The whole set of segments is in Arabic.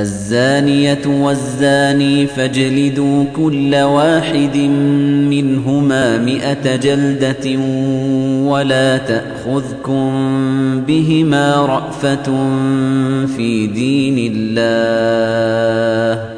الزانية والزاني فاجلدوا كل واحد منهما مئة جلدة ولا تأخذكم بهما رأفة في دين الله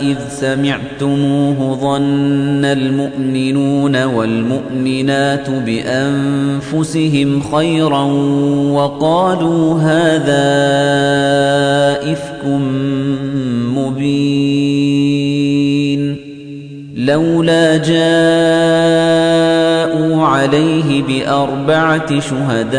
إذ سمعتموه ظن المؤمنون والمؤمنات بأنفسهم خيرا وقالوا هذا إفك مبين لولا جاءوا عليه بأربعة شهداء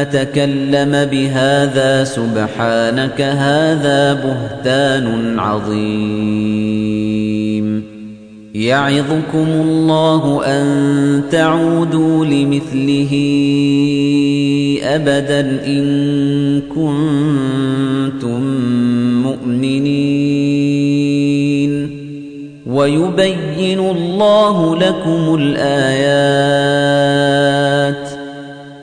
نتكلم بهذا سبحانك هذا بهتان عظيم. يعظكم الله أن تعودوا لمثله أبدا إن كنتم مؤمنين. ويبين الله لكم الآيات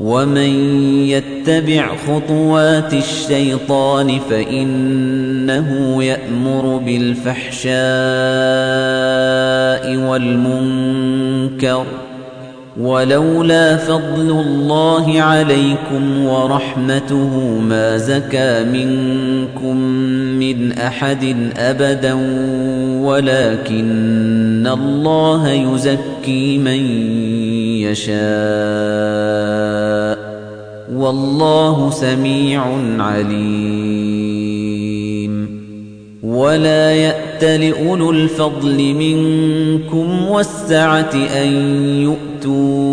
ومن يتبع خطوات الشيطان فإنه يأمر بالفحشاء والمنكر ولولا فضل الله عليكم ورحمته ما زكى منكم من أحد أبدا ولكن الله يزكي من يشاء والله سميع عليم. ولا يأت لأولو الفضل منكم والسعة أن يؤتوا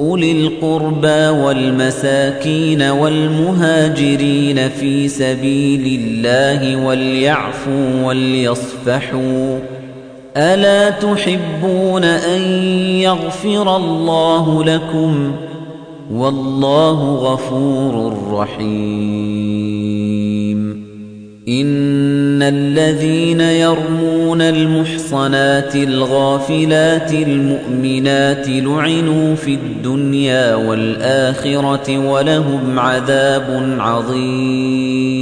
أولي القربى والمساكين والمهاجرين في سبيل الله وليعفوا وليصفحوا ألا تحبون أن يغفر الله لكم والله غفور رحيم. إن الذين يرمون المحصنات الغافلات المؤمنات لعنوا في الدنيا والآخرة ولهم عذاب عظيم.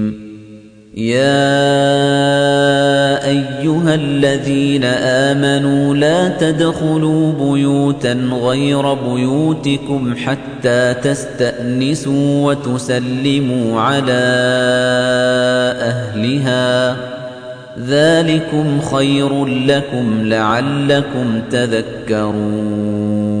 يا أيها الذين آمنوا لا تدخلوا بيوتا غير بيوتكم حتى تستأنسوا وتسلموا على أهلها. ذلكم خير لكم لعلكم تذكرون.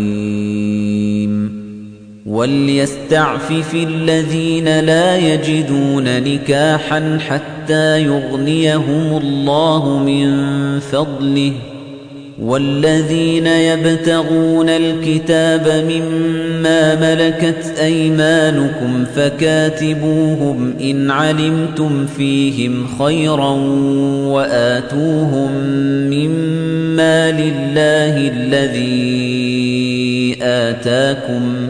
وليستعفف الذين لا يجدون نكاحا حتى يغنيهم الله من فضله. والذين يبتغون الكتاب مما ملكت أيمانكم فكاتبوهم إن علمتم فيهم خيرا وآتوهم مما لله الذي آتاكم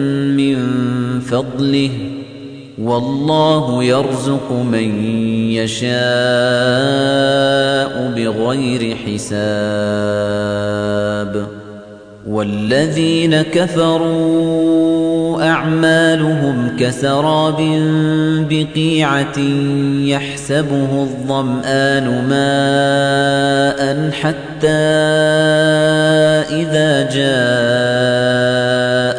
من فضله والله يرزق من يشاء بغير حساب والذين كفروا أعمالهم كسراب بقيعة يحسبه الظمآن ماء حتى إذا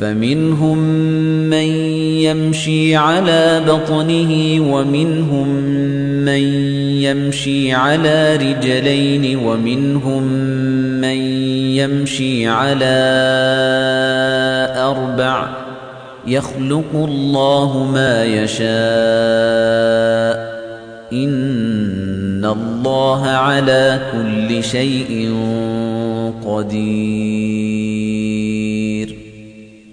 فمنهم من يمشي على بطنه ومنهم من يمشي على رجلين ومنهم من يمشي على أربع يخلق الله ما يشاء إن الله على كل شيء قدير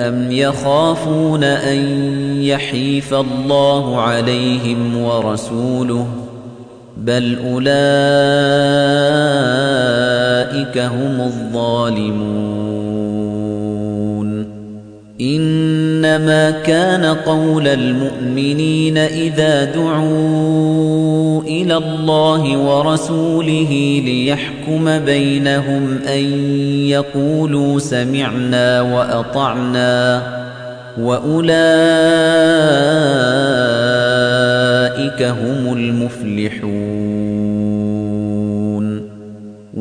أم يخافون أن يحيف الله عليهم ورسوله بل أولئك هم الظالمون إنما كان قول المؤمنين إذا دعوا إلى الله ورسوله ليحكم بينهم أن يقولوا سمعنا وأطعنا وأولئك هم المفلحون.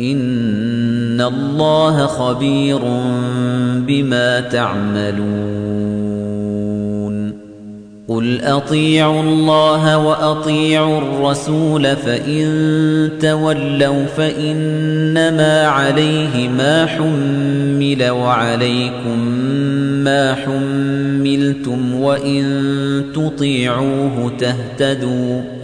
إن الله خبير بما تعملون قل أطيعوا الله وأطيعوا الرسول فإن تولوا فإنما عليه ما حمل وعليكم ما حملتم وإن تطيعوه تهتدوا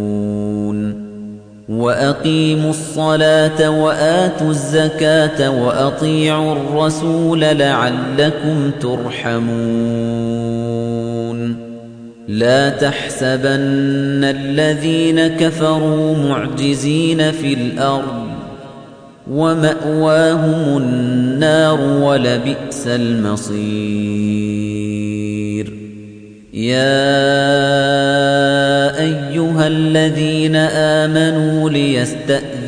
وأقيموا الصلاة وآتوا الزكاة وأطيعوا الرسول لعلكم ترحمون. لا تحسبن الذين كفروا معجزين في الأرض ومأواهم النار ولبئس المصير. يا أيها الذين آمنوا ليستأذنكم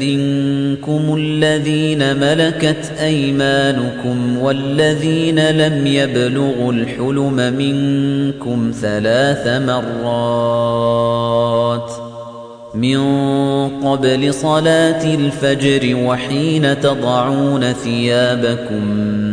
الذين ملكت أيمانكم والذين لم يبلغوا الحلم منكم ثلاث مرات من قبل صلاة الفجر وحين تضعون ثيابكم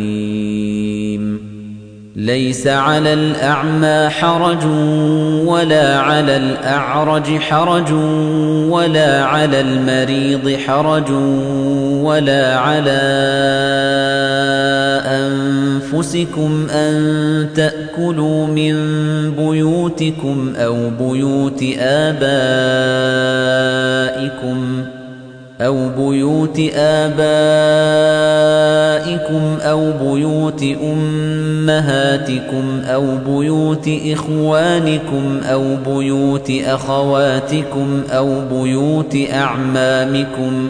ليس على الأعمى حرج ولا على الأعرج حرج ولا على المريض حرج ولا على أنفسكم أن تأكلوا من بيوتكم أو بيوت آبائكم أو بيوت آبائكم أو بيوت أمهاتكم أو بيوت إخوانكم أو بيوت أخواتكم أو بيوت أعمامكم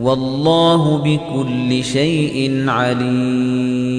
والله بكل شيء عليم.